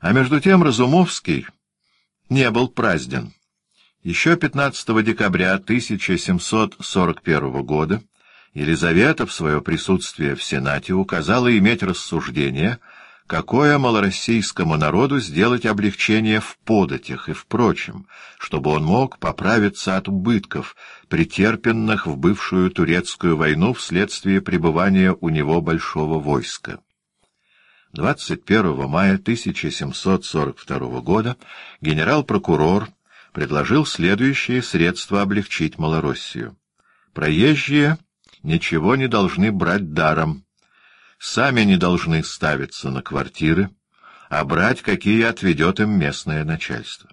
А между тем Разумовский не был празден. Еще 15 декабря 1741 года Елизавета в свое присутствие в Сенате указала иметь рассуждение, какое малороссийскому народу сделать облегчение в податях и впрочем, чтобы он мог поправиться от убытков, претерпенных в бывшую турецкую войну вследствие пребывания у него большого войска. 21 мая 1742 года генерал-прокурор предложил следующие средства облегчить Малороссию. Проезжие ничего не должны брать даром, сами не должны ставиться на квартиры, а брать, какие отведет им местное начальство.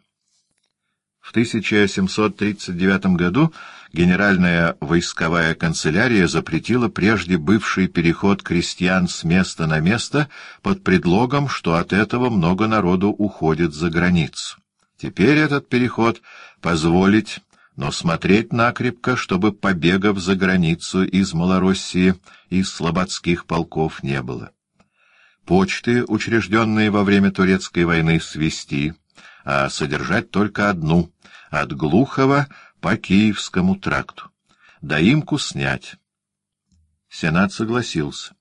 В 1739 году Генеральная войсковая канцелярия запретила прежде бывший переход крестьян с места на место под предлогом, что от этого много народу уходит за границу. Теперь этот переход позволить, но смотреть накрепко, чтобы побегов за границу из Малороссии, из слободских полков не было. Почты, учрежденные во время турецкой войны, свести, а содержать только одну — от Глухова по Киевскому тракту. Доимку снять. Сенат согласился.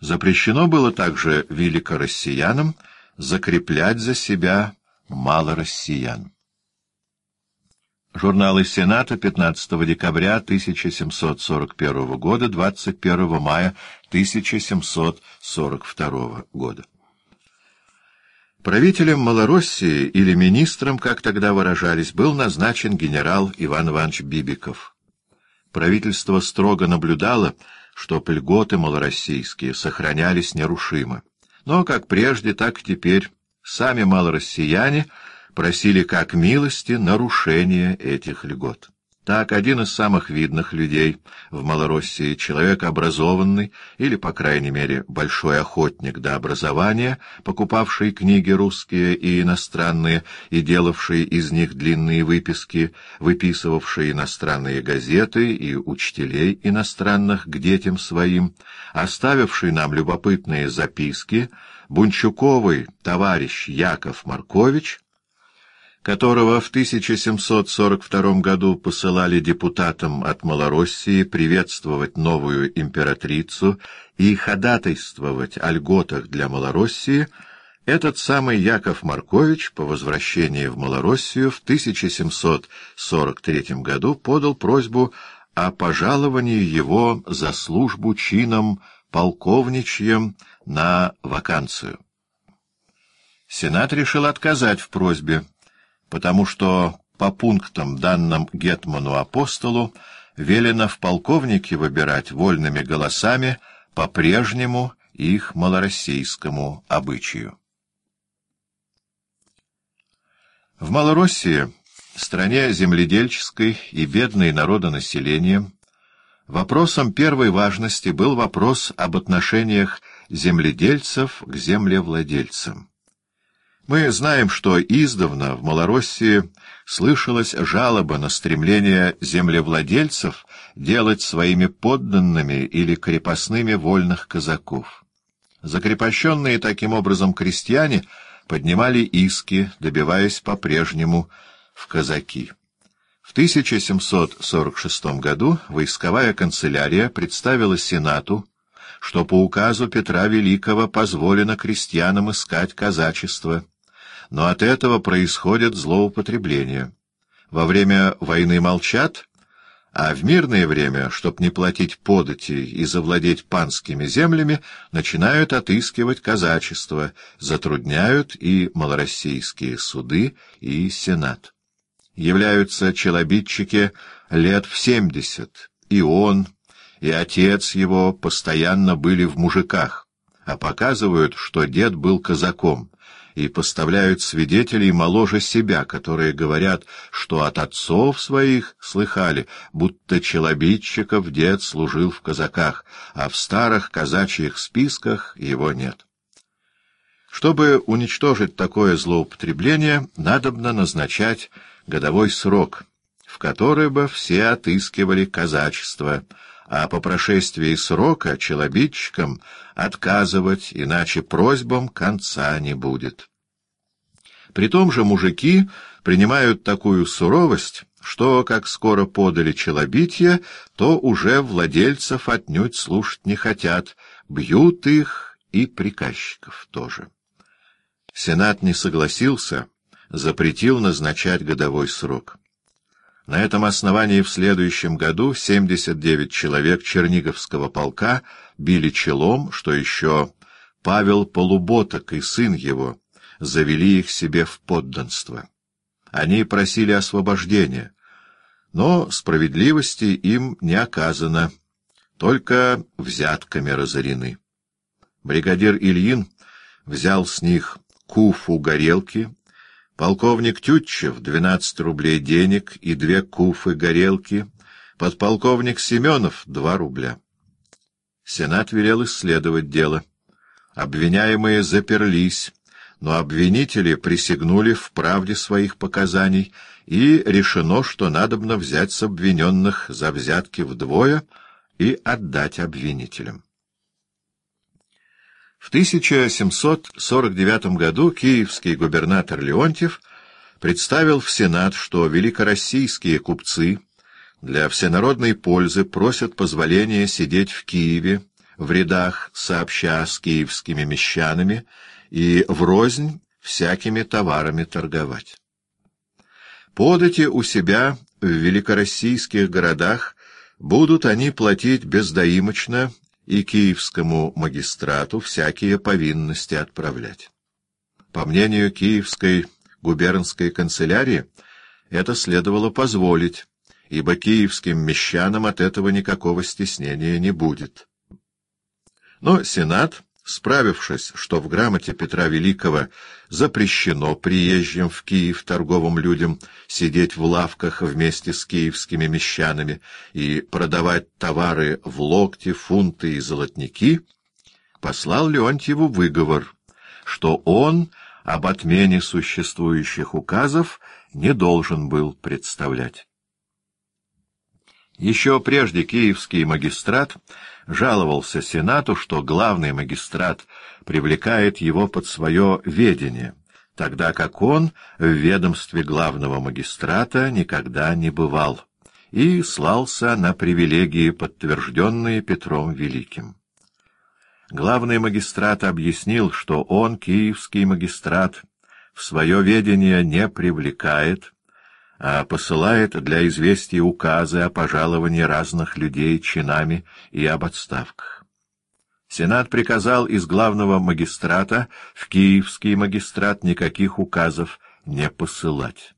Запрещено было также великороссиянам закреплять за себя мало россиян. Журналы Сената 15 декабря 1741 года, 21 мая 1742 года. Правителем Малороссии или министром, как тогда выражались, был назначен генерал Иван Иванович Бибиков. Правительство строго наблюдало, что льготы малороссийские сохранялись нерушимо. Но как прежде, так и теперь Сами малороссияне просили как милости нарушения этих льгот. Так один из самых видных людей в Малороссии, человек образованный или, по крайней мере, большой охотник до образования, покупавший книги русские и иностранные и делавший из них длинные выписки, выписывавший иностранные газеты и учителей иностранных к детям своим, оставивший нам любопытные записки, Бунчуковый товарищ Яков Маркович, которого в 1742 году посылали депутатам от Малороссии приветствовать новую императрицу и ходатайствовать о льготах для Малороссии, этот самый Яков Маркович по возвращении в Малороссию в 1743 году подал просьбу о пожаловании его за службу чином полковничьим на вакансию. Сенат решил отказать в просьбе, потому что по пунктам, данным Гетману-апостолу, велено в полковнике выбирать вольными голосами по прежнему их малороссийскому обычаю. В Малороссии, стране земледельческой и бедной народонаселением, Вопросом первой важности был вопрос об отношениях земледельцев к землевладельцам. Мы знаем, что издавна в Малороссии слышалась жалоба на стремление землевладельцев делать своими подданными или крепостными вольных казаков. Закрепощенные таким образом крестьяне поднимали иски, добиваясь по-прежнему в казаки. В 1746 году войсковая канцелярия представила Сенату, что по указу Петра Великого позволено крестьянам искать казачество, но от этого происходит злоупотребление. Во время войны молчат, а в мирное время, чтоб не платить подати и завладеть панскими землями, начинают отыскивать казачество, затрудняют и малороссийские суды, и сенат. Являются челобитчики лет в семьдесят, и он, и отец его постоянно были в мужиках, а показывают, что дед был казаком, и поставляют свидетелей моложе себя, которые говорят, что от отцов своих слыхали, будто челобитчиков дед служил в казаках, а в старых казачьих списках его нет. Чтобы уничтожить такое злоупотребление, надобно назначать годовой срок, в который бы все отыскивали казачество, а по прошествии срока челобитчикам отказывать, иначе просьбам конца не будет. При том же мужики принимают такую суровость, что, как скоро подали челобитья, то уже владельцев отнюдь слушать не хотят, бьют их и приказчиков тоже. Сенат не согласился, запретил назначать годовой срок. На этом основании в следующем году 79 человек Черниговского полка били челом, что еще Павел Полуботок и сын его завели их себе в подданство. Они просили освобождения, но справедливости им не оказано, только взятками разорены. Бригадир Ильин взял с них куфу горелки, полковник Тютчев — двенадцать рублей денег и две куфы горелки, подполковник Семенов — два рубля. Сенат велел исследовать дело. Обвиняемые заперлись, но обвинители присягнули в правде своих показаний, и решено, что надобно взять с обвиненных за взятки вдвое и отдать обвинителям. В 1749 году киевский губернатор Леонтьев представил в Сенат, что великороссийские купцы для всенародной пользы просят позволения сидеть в Киеве в рядах сообща с киевскими мещанами и врознь всякими товарами торговать. Подати у себя в великороссийских городах будут они платить бездоимочно и киевскому магистрату всякие повинности отправлять. По мнению киевской губернской канцелярии, это следовало позволить, ибо киевским мещанам от этого никакого стеснения не будет. Но Сенат справившись, что в грамоте Петра Великого запрещено приезжим в Киев торговым людям сидеть в лавках вместе с киевскими мещанами и продавать товары в локти, фунты и золотники, послал Леонтьеву выговор, что он об отмене существующих указов не должен был представлять. Еще прежде киевский магистрат жаловался Сенату, что главный магистрат привлекает его под свое ведение, тогда как он в ведомстве главного магистрата никогда не бывал, и слался на привилегии, подтвержденные Петром Великим. Главный магистрат объяснил, что он, киевский магистрат, в свое ведение не привлекает, а посылает для известия указы о пожаловании разных людей чинами и об отставках. Сенат приказал из главного магистрата в киевский магистрат никаких указов не посылать.